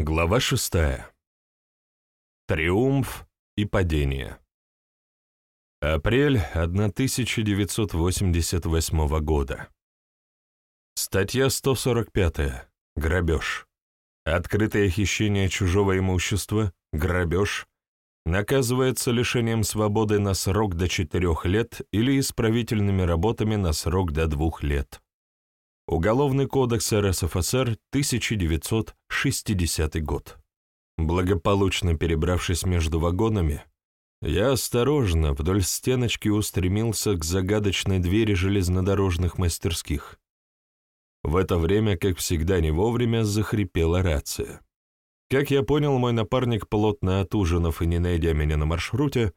Глава шестая. Триумф и падение. Апрель 1988 года. Статья 145. Грабеж. Открытое хищение чужого имущества, грабеж, наказывается лишением свободы на срок до 4 лет или исправительными работами на срок до 2 лет. Уголовный кодекс РСФСР, 1960 год. Благополучно перебравшись между вагонами, я осторожно вдоль стеночки устремился к загадочной двери железнодорожных мастерских. В это время, как всегда не вовремя, захрипела рация. Как я понял, мой напарник, плотно отужинав и не найдя меня на маршруте,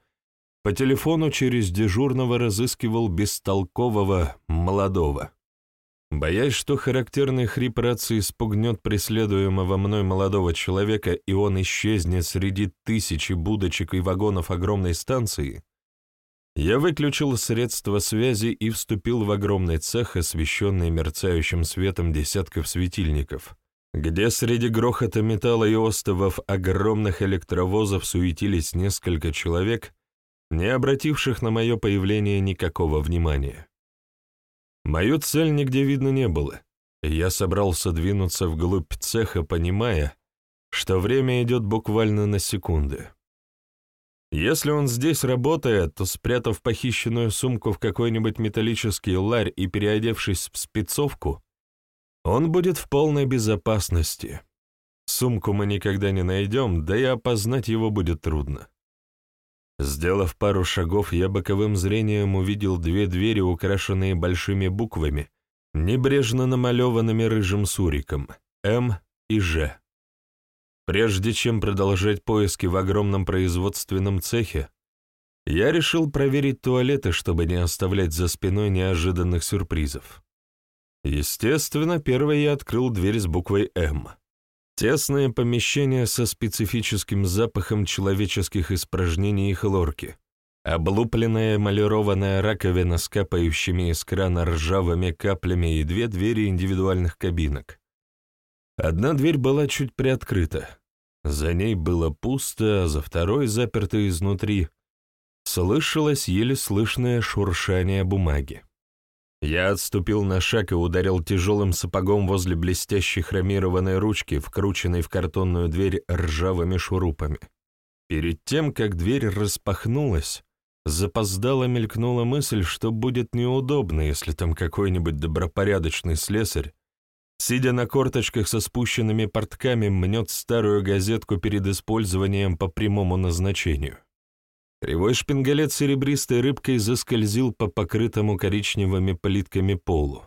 по телефону через дежурного разыскивал бестолкового молодого. Боясь, что характерный хрип рации спугнет преследуемого мной молодого человека, и он исчезнет среди тысячи будочек и вагонов огромной станции, я выключил средства связи и вступил в огромный цех, освещенный мерцающим светом десятков светильников, где среди грохота металла и остовов огромных электровозов суетились несколько человек, не обративших на мое появление никакого внимания. Мою цель нигде видно не было, я собрался двинуться вглубь цеха, понимая, что время идет буквально на секунды. Если он здесь работает, то, спрятав похищенную сумку в какой-нибудь металлический ларь и переодевшись в спецовку, он будет в полной безопасности. Сумку мы никогда не найдем, да и опознать его будет трудно. Сделав пару шагов, я боковым зрением увидел две двери, украшенные большими буквами, небрежно намалеванными рыжим суриком «М» и «Ж». Прежде чем продолжать поиски в огромном производственном цехе, я решил проверить туалеты, чтобы не оставлять за спиной неожиданных сюрпризов. Естественно, первой я открыл дверь с буквой «М». Тесное помещение со специфическим запахом человеческих испражнений и хлорки. Облупленная эмалированная раковина с капающими из крана ржавыми каплями и две двери индивидуальных кабинок. Одна дверь была чуть приоткрыта. За ней было пусто, а за второй, заперто изнутри, слышалось еле слышное шуршание бумаги. Я отступил на шаг и ударил тяжелым сапогом возле блестящей хромированной ручки, вкрученной в картонную дверь ржавыми шурупами. Перед тем, как дверь распахнулась, запоздало мелькнула мысль, что будет неудобно, если там какой-нибудь добропорядочный слесарь, сидя на корточках со спущенными портками, мнет старую газетку перед использованием по прямому назначению. Кривой шпингалет серебристой рыбкой заскользил по покрытому коричневыми плитками полу.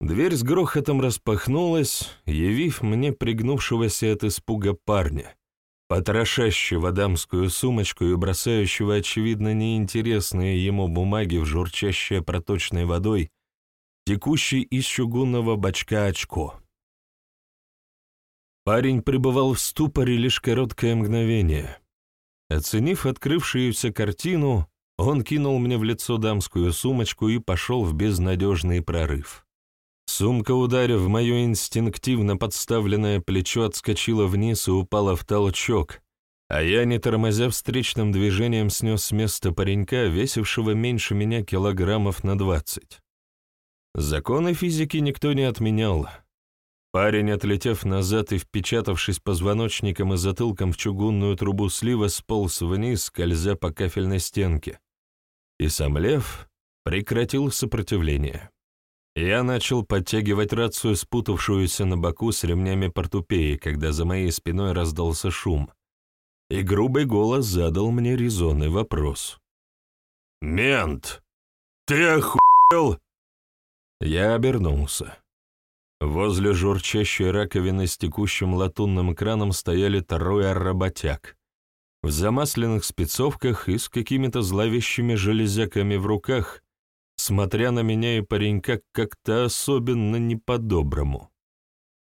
Дверь с грохотом распахнулась, явив мне пригнувшегося от испуга парня, потрошащего дамскую сумочку и бросающего, очевидно, неинтересные ему бумаги в журчащее проточной водой, текущий из чугунного бачка очко. Парень пребывал в ступоре лишь короткое мгновение — Оценив открывшуюся картину, он кинул мне в лицо дамскую сумочку и пошел в безнадежный прорыв. Сумка, ударив в мое инстинктивно подставленное плечо, отскочила вниз и упала в толчок, а я, не тормозя встречным движением, снес с места паренька, весившего меньше меня килограммов на двадцать. Законы физики никто не отменял, Парень, отлетев назад и впечатавшись позвоночником и затылком в чугунную трубу слива, сполз вниз, скользя по кафельной стенке. И сам лев прекратил сопротивление. Я начал подтягивать рацию, спутавшуюся на боку с ремнями портупеи, когда за моей спиной раздался шум, и грубый голос задал мне резонный вопрос. «Мент! Ты охуел?» Я обернулся. Возле журчащей раковины с текущим латунным краном стояли трое работяг. В замасленных спецовках и с какими-то зловещими железяками в руках, смотря на меня и паренька как-то особенно не по-доброму.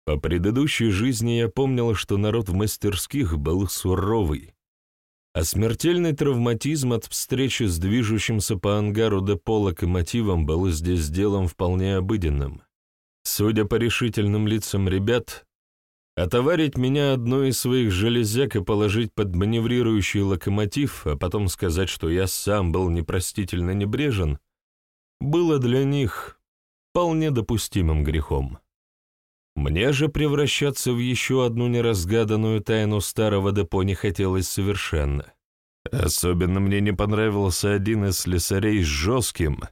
По предыдущей жизни я помнил, что народ в мастерских был суровый, а смертельный травматизм от встречи с движущимся по ангару депо локомотивом был здесь делом вполне обыденным. Судя по решительным лицам ребят, Отоварить меня одной из своих железяк и положить под маневрирующий локомотив, а потом сказать, что я сам был непростительно небрежен, было для них вполне допустимым грехом. Мне же превращаться в еще одну неразгаданную тайну старого депо не хотелось совершенно. Особенно мне не понравился один из слесарей с жестким,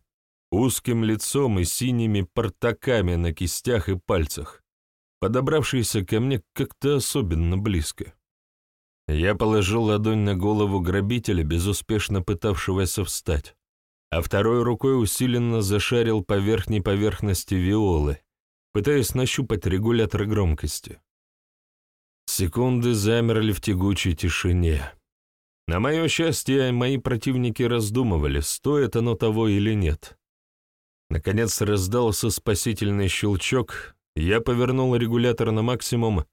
узким лицом и синими портаками на кистях и пальцах, подобравшийся ко мне как-то особенно близко. Я положил ладонь на голову грабителя, безуспешно пытавшегося встать, а второй рукой усиленно зашарил по верхней поверхности виолы, пытаясь нащупать регулятор громкости. Секунды замерли в тягучей тишине. На мое счастье, мои противники раздумывали, стоит оно того или нет. Наконец раздался спасительный щелчок, я повернул регулятор на максимум,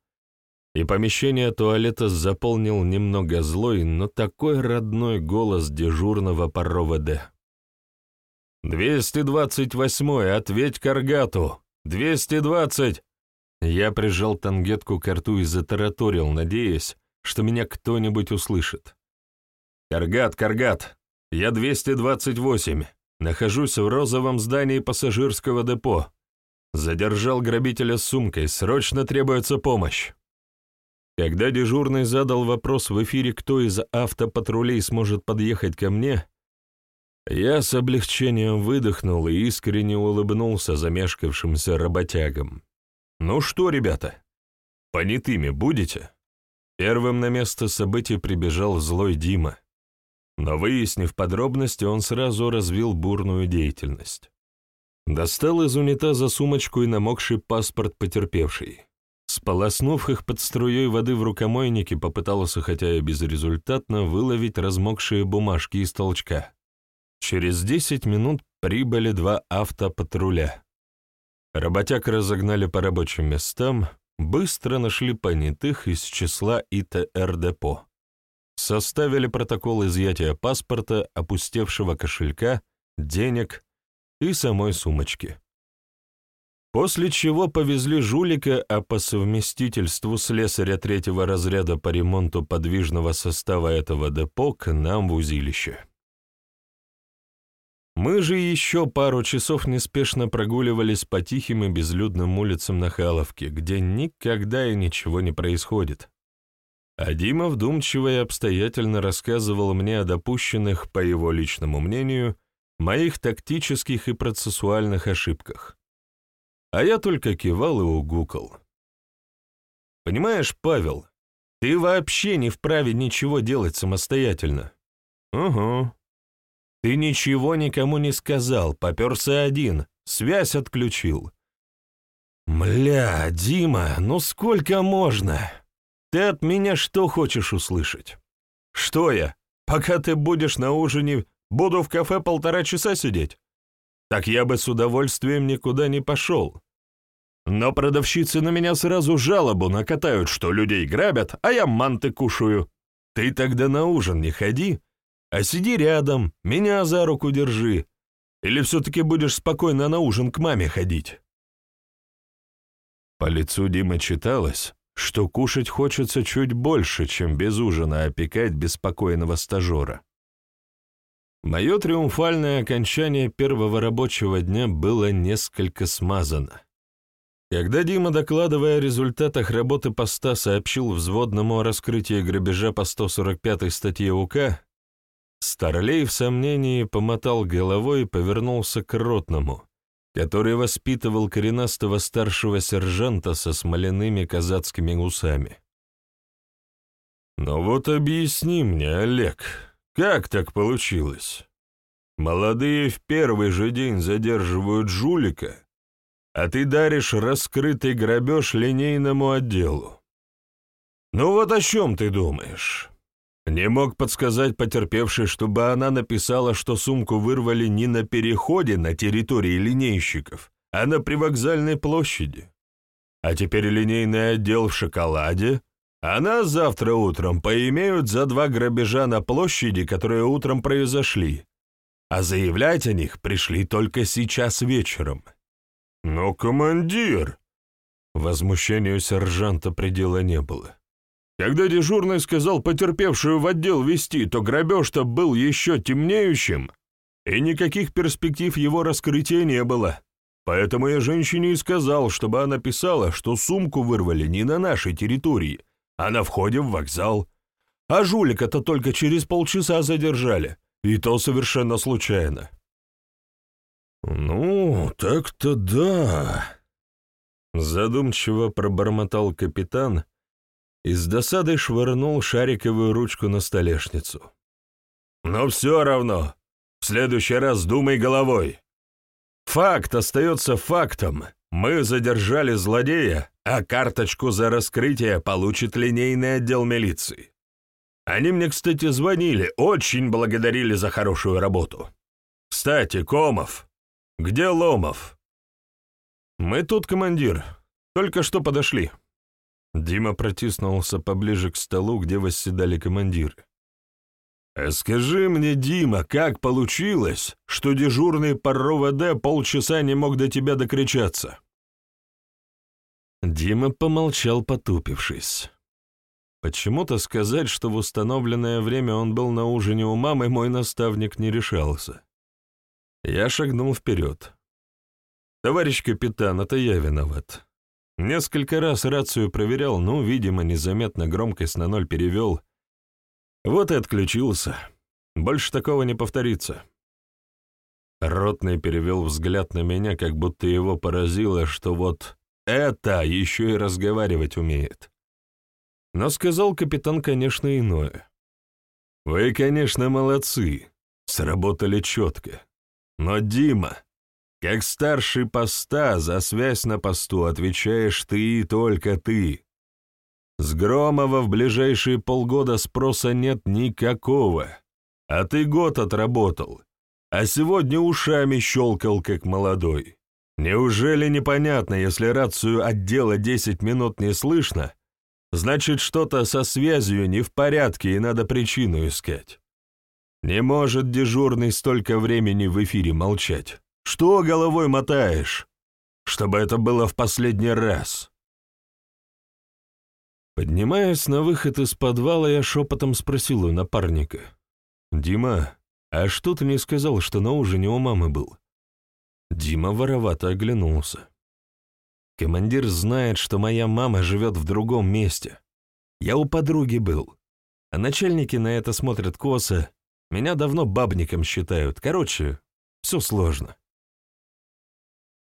и помещение туалета заполнил немного злой, но такой родной голос дежурного по РОВД. «228-й, ответь Каргату! 220!» Я прижал тангетку к рту и затараторил, надеясь, что меня кто-нибудь услышит. «Каргат, Каргат, я 228, нахожусь в розовом здании пассажирского депо. Задержал грабителя с сумкой, срочно требуется помощь. Когда дежурный задал вопрос в эфире, кто из автопатрулей сможет подъехать ко мне, я с облегчением выдохнул и искренне улыбнулся замешкавшимся работягам. «Ну что, ребята, понятыми будете?» Первым на место событий прибежал злой Дима. Но выяснив подробности, он сразу развил бурную деятельность. Достал из унитаза сумочку и намокший паспорт потерпевший. Сполоснув их под струей воды в рукомойнике, попытался, хотя и безрезультатно, выловить размокшие бумажки из толчка. Через десять минут прибыли два автопатруля. Работяг разогнали по рабочим местам, быстро нашли понятых из числа ИТР-депо. Составили протокол изъятия паспорта, опустевшего кошелька, денег и самой сумочки. После чего повезли жулика, а по совместительству слесаря третьего разряда по ремонту подвижного состава этого депо к нам в узилище. Мы же еще пару часов неспешно прогуливались по тихим и безлюдным улицам Нахаловки, где никогда и ничего не происходит. А Дима вдумчиво и обстоятельно рассказывал мне о допущенных, по его личному мнению, моих тактических и процессуальных ошибках. А я только кивал и угукал. «Понимаешь, Павел, ты вообще не вправе ничего делать самостоятельно». «Угу. Ты ничего никому не сказал, поперся один, связь отключил». «Мля, Дима, ну сколько можно? Ты от меня что хочешь услышать? Что я, пока ты будешь на ужине Буду в кафе полтора часа сидеть. Так я бы с удовольствием никуда не пошел. Но продавщицы на меня сразу жалобу накатают, что людей грабят, а я манты кушаю. Ты тогда на ужин не ходи, а сиди рядом, меня за руку держи. Или все-таки будешь спокойно на ужин к маме ходить?» По лицу Димы читалось, что кушать хочется чуть больше, чем без ужина опекать беспокойного стажера. Мое триумфальное окончание первого рабочего дня было несколько смазано. Когда Дима, докладывая о результатах работы поста, сообщил взводному о раскрытии грабежа по 145 статье УК, Старлей в сомнении помотал головой и повернулся к ротному, который воспитывал коренастого старшего сержанта со смоляными казацкими усами. «Ну вот объясни мне, Олег», как так получилось? Молодые в первый же день задерживают жулика, а ты даришь раскрытый грабеж линейному отделу. Ну вот о чем ты думаешь? Не мог подсказать потерпевшей, чтобы она написала, что сумку вырвали не на переходе на территории линейщиков, а на привокзальной площади. А теперь линейный отдел в шоколаде, а нас завтра утром поимеют за два грабежа на площади, которые утром произошли. А заявлять о них пришли только сейчас вечером. Но, командир, Возмущению сержанта предела не было. Когда дежурный сказал потерпевшую в отдел вести, то грабеж-то был еще темнеющим, и никаких перспектив его раскрытия не было. Поэтому я женщине и сказал, чтобы она писала, что сумку вырвали не на нашей территории, а на входе в вокзал. А жулика-то только через полчаса задержали, и то совершенно случайно. «Ну, так-то да», — задумчиво пробормотал капитан и с досадой швырнул шариковую ручку на столешницу. «Но все равно, в следующий раз думай головой. Факт остается фактом. Мы задержали злодея, а карточку за раскрытие получит линейный отдел милиции. Они мне, кстати, звонили, очень благодарили за хорошую работу. Кстати, Комов, где Ломов? Мы тут, командир, только что подошли. Дима протиснулся поближе к столу, где восседали командиры. «А скажи мне, Дима, как получилось, что дежурный по РОВД полчаса не мог до тебя докричаться?» Дима помолчал, потупившись. Почему-то сказать, что в установленное время он был на ужине у мамы, мой наставник не решался. Я шагнул вперед. «Товарищ капитан, это я виноват. Несколько раз рацию проверял, ну, видимо, незаметно громкость на ноль перевел — вот и отключился. Больше такого не повторится. Ротный перевел взгляд на меня, как будто его поразило, что вот это еще и разговаривать умеет. Но сказал капитан, конечно, иное. «Вы, конечно, молодцы, сработали четко. Но, Дима, как старший поста, за связь на посту отвечаешь ты и только ты. С Громова в ближайшие полгода спроса нет никакого. А ты год отработал, а сегодня ушами щелкал, как молодой. Неужели непонятно, если рацию отдела 10 минут не слышно, значит, что-то со связью не в порядке и надо причину искать? Не может дежурный столько времени в эфире молчать. Что головой мотаешь? Чтобы это было в последний раз. Поднимаясь на выход из подвала, я шепотом спросил у напарника. «Дима, а что ты не сказал, что на ужине у мамы был?» Дима воровато оглянулся. «Командир знает, что моя мама живет в другом месте. Я у подруги был. А начальники на это смотрят косо. Меня давно бабником считают. Короче, все сложно».